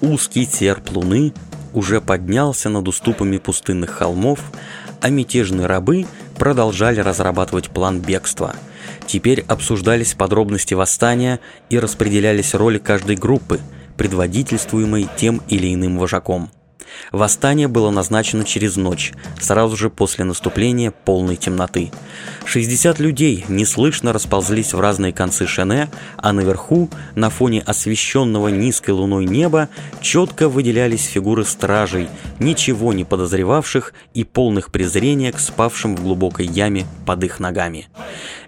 Узкий серп луны уже поднялся над уступами пустынных холмов, а мятежные рабы продолжали разрабатывать план бегства. Теперь обсуждались подробности восстания и распределялись роли каждой группы, предводительствуемой тем или иным вожаком. Восстание было назначено через ночь, сразу же после наступления полной темноты. 60 людей неслышно расползлись в разные концы Шене, а наверху, на фоне освещенного низкой луной неба, четко выделялись фигуры стражей, ничего не подозревавших и полных презрения к спавшим в глубокой яме под их ногами.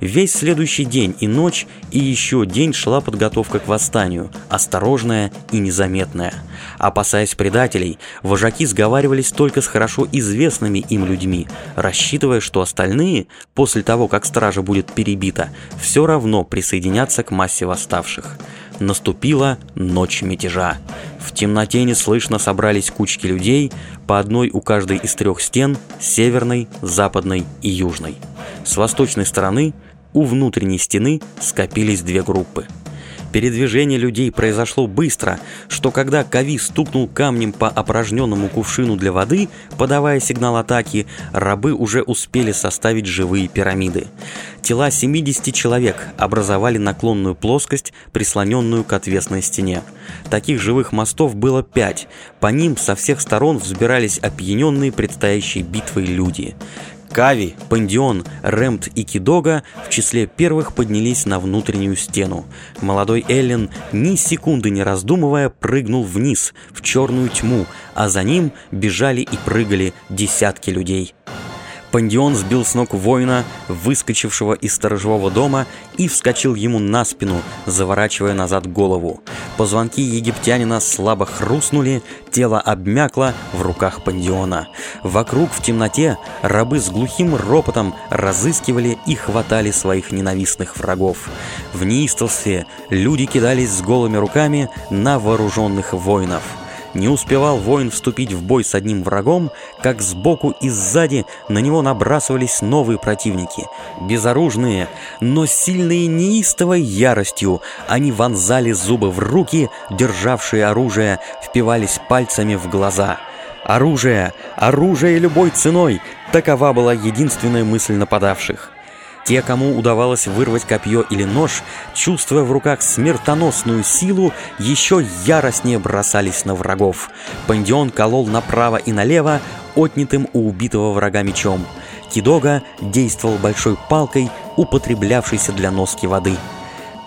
Весь следующий день и ночь и еще день шла подготовка к восстанию, осторожная и незаметная. Опасаясь предателей, вожаки сговаривались только с хорошо известными им людьми, рассчитывая, что остальные, после того, как стража будет перебита, все равно присоединятся к массе восставших. Наступила ночь мятежа. В темноте неслышно собрались кучки людей, по одной у каждой из трех стен, северной, западной и южной. С восточной стороны, у внутренней стены, скопились две группы – Передвижение людей произошло быстро, что когда Кави стукнул камнем по опорожненному кувшину для воды, подавая сигнал атаки, рабы уже успели составить живые пирамиды. Тела 70 человек образовали наклонную плоскость, прислоненную к отвесной стене. Таких живых мостов было пять, по ним со всех сторон взбирались опьяненные предстоящей битвой люди. Кави, Пандион, Рэмпт и Кидога в числе первых поднялись на внутреннюю стену. Молодой Эллен, ни секунды не раздумывая, прыгнул вниз, в черную тьму, а за ним бежали и прыгали десятки людей. Пандион сбил с ног воина, выскочившего из сторожевого дома, и вскочил ему на спину, заворачивая назад голову. Позвонки египтянина слабо хрустнули, тело обмякло в руках Пандиона. Вокруг в темноте рабы с глухим ропотом разыскивали и хватали своих ненавистных врагов. В неистовстве люди кидались с голыми руками на вооруженных воинов. Не успевал воин вступить в бой с одним врагом, как сбоку и сзади на него набрасывались новые противники. Безоружные, но сильные неистовой яростью, они вонзали зубы в руки, державшие оружие, впивались пальцами в глаза. Оружие! Оружие любой ценой! Такова была единственная мысль нападавших. Те, кому удавалось вырвать копье или нож, чувствуя в руках смертоносную силу, еще яростнее бросались на врагов. Пандион колол направо и налево, отнятым у убитого врага мечом. Кидога действовал большой палкой, употреблявшейся для носки воды.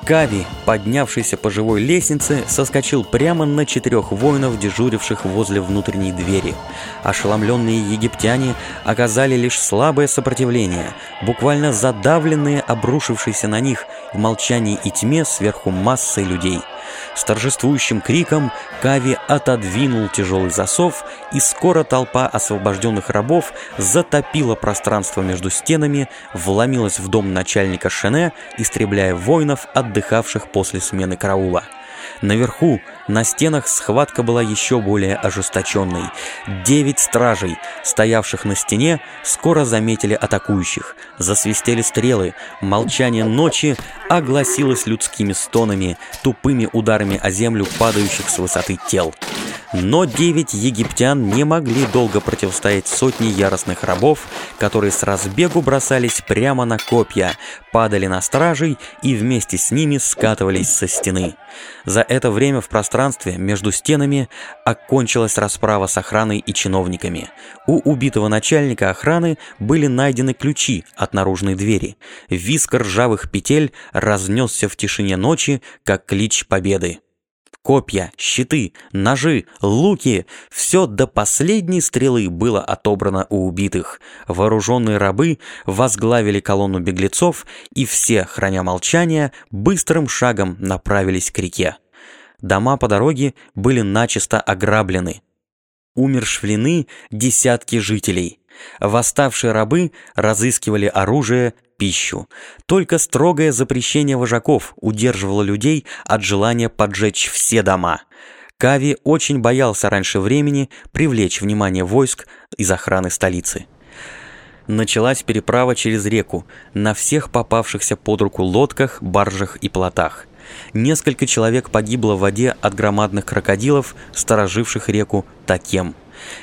Кави, поднявшийся по живой лестнице, соскочил прямо на четырех воинов, дежуривших возле внутренней двери. Ошеломленные египтяне оказали лишь слабое сопротивление, буквально задавленные обрушившиеся на них в молчании и тьме сверху массой людей – с торжествующим криком Кави отодвинул тяжелый засов, и скоро толпа освобожденных рабов затопила пространство между стенами, вломилась в дом начальника Шене, истребляя воинов, отдыхавших после смены караула. Наверху, на стенах, схватка была еще более ожесточенной. Девять стражей, стоявших на стене, скоро заметили атакующих. Засвистели стрелы, молчание ночи огласилось людскими стонами, тупыми ударами о землю падающих с высоты тел. Но девять египтян не могли долго противостоять сотни яростных рабов, которые с разбегу бросались прямо на копья, падали на стражей и вместе с ними скатывались со стены. За это время в пространстве между стенами окончилась расправа с охраной и чиновниками. У убитого начальника охраны были найдены ключи от наружной двери. Виск ржавых петель разнесся в тишине ночи, как клич победы. Копья, щиты, ножи, луки — все до последней стрелы было отобрано у убитых. Вооруженные рабы возглавили колонну беглецов, и все, храня молчание, быстрым шагом направились к реке. Дома по дороге были начисто ограблены. Умершвлены десятки жителей. Восставшие рабы разыскивали оружие пищу. Только строгое запрещение вожаков удерживало людей от желания поджечь все дома. Кави очень боялся раньше времени привлечь внимание войск из охраны столицы. Началась переправа через реку на всех попавшихся под руку лодках, баржах и плотах. Несколько человек погибло в воде от громадных крокодилов, стороживших реку Такем.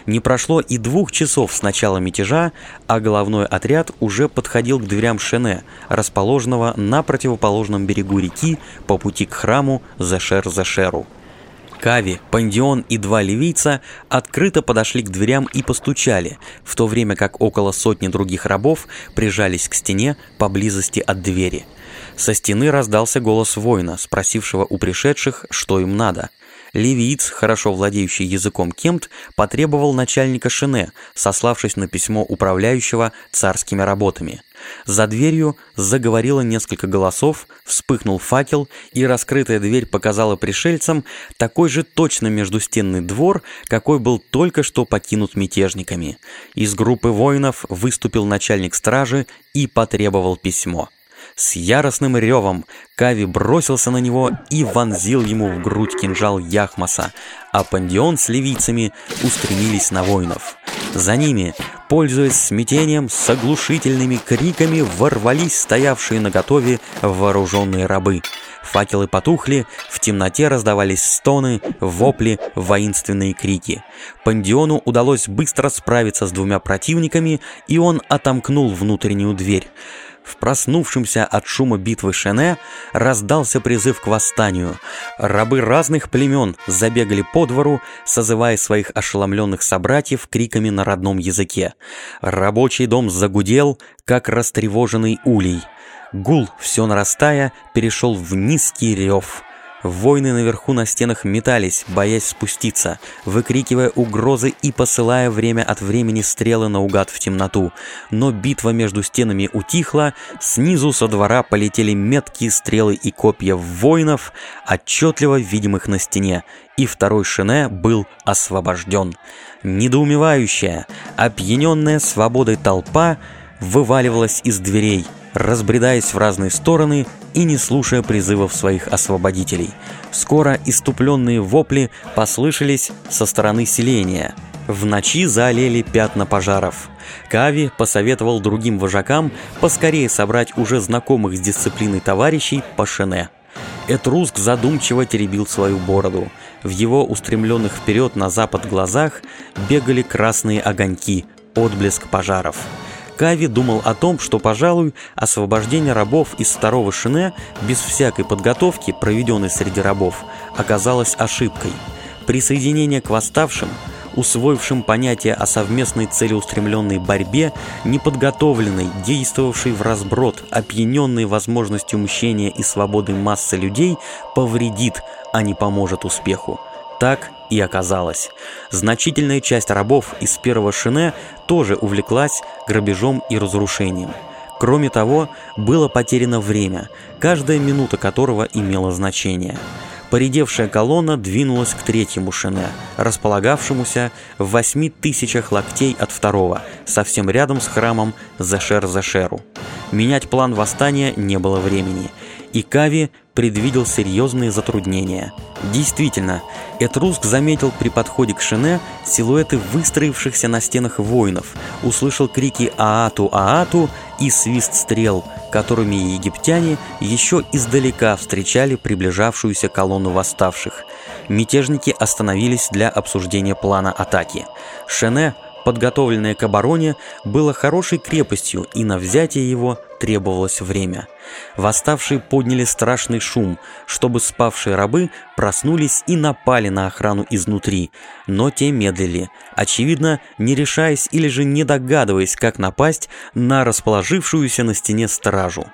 Не прошло и двух часов с начала мятежа, а головной отряд уже подходил к дверям Шене, расположенного на противоположном берегу реки по пути к храму Зашер-Зашеру. Кави, Пандион и два ливийца открыто подошли к дверям и постучали, в то время как около сотни других рабов прижались к стене поблизости от двери. Со стены раздался голос воина, спросившего у пришедших, что им надо – Ливиец, хорошо владеющий языком кемт, потребовал начальника Шине, сославшись на письмо управляющего царскими работами. За дверью заговорило несколько голосов, вспыхнул факел, и раскрытая дверь показала пришельцам такой же точно междустенный двор, какой был только что покинут мятежниками. Из группы воинов выступил начальник стражи и потребовал письмо. С яростным ревом Кави бросился на него и вонзил ему в грудь кинжал Яхмаса, а Пандион с ливийцами устремились на воинов. За ними, пользуясь смятением, с оглушительными криками ворвались стоявшие наготове вооруженные рабы. Факелы потухли, в темноте раздавались стоны, вопли, воинственные крики. Пандиону удалось быстро справиться с двумя противниками, и он отомкнул внутреннюю дверь. В проснувшемся от шума битвы Шене раздался призыв к восстанию. Рабы разных племен забегали по двору, созывая своих ошеломленных собратьев криками на родном языке. Рабочий дом загудел, как растревоженный улей. Гул, все нарастая, перешел в низкий рев. Воины наверху на стенах метались, боясь спуститься, выкрикивая угрозы и посылая время от времени стрелы наугад в темноту. Но битва между стенами утихла, снизу со двора полетели меткие стрелы и копья воинов, отчетливо видимых на стене, и второй Шене был освобожден. Недоумевающая, опьяненная свободой толпа вываливалась из дверей, разбредаясь в разные стороны и не слушая призывов своих освободителей. Скоро иступленные вопли послышались со стороны селения. В ночи заолели пятна пожаров. Кави посоветовал другим вожакам поскорее собрать уже знакомых с дисциплиной товарищей по шене. Этруск задумчиво теребил свою бороду. В его устремленных вперед на запад глазах бегали красные огоньки, отблеск пожаров. Кави думал о том, что, пожалуй, освобождение рабов из второго шине без всякой подготовки, проведенной среди рабов, оказалось ошибкой. Присоединение к восставшим, усвоившим понятие о совместной целеустремленной борьбе, неподготовленной, действовавшей в разброд, опьяненной возможностью мщения и свободы массы людей, повредит, а не поможет успеху. Так и оказалось. Значительная часть рабов из первого шине тоже увлеклась грабежом и разрушением. Кроме того, было потеряно время, каждая минута которого имела значение. Поредевшая колонна двинулась к третьему шине, располагавшемуся в восьми тысячах локтей от второго, совсем рядом с храмом Зашер-Зашеру. Менять план восстания не было времени, и Кави предвидел серьезные затруднения. Действительно, Этруск заметил при подходе к Шене силуэты выстроившихся на стенах воинов, услышал крики «Аату! Аату!» и свист стрел, которыми египтяне еще издалека встречали приближавшуюся колонну восставших. Мятежники остановились для обсуждения плана атаки. Шене – подготовленное к обороне, было хорошей крепостью, и на взятие его требовалось время. Восставшие подняли страшный шум, чтобы спавшие рабы проснулись и напали на охрану изнутри, но те медлили, очевидно, не решаясь или же не догадываясь, как напасть на расположившуюся на стене стражу.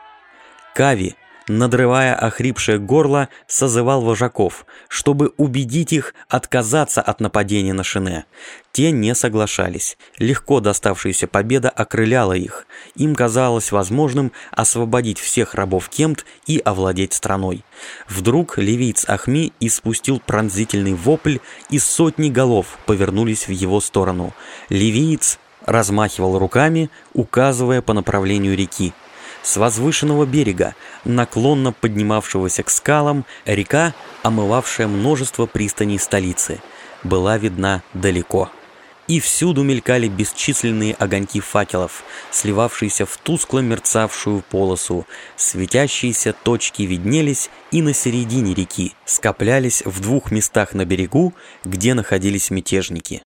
Кави, надрывая охрипшее горло, созывал вожаков, чтобы убедить их отказаться от нападения на Шине. Те не соглашались. Легко доставшаяся победа окрыляла их. Им казалось возможным освободить всех рабов Кемт и овладеть страной. Вдруг ливийц Ахми испустил пронзительный вопль, и сотни голов повернулись в его сторону. Ливиец размахивал руками, указывая по направлению реки. С возвышенного берега, наклонно поднимавшегося к скалам, река, омывавшая множество пристаней столицы, была видна далеко. и всюду мелькали бесчисленные огоньки факелов, сливавшиеся в тускло мерцавшую полосу. Светящиеся точки виднелись и на середине реки, скоплялись в двух местах на берегу, где находились мятежники.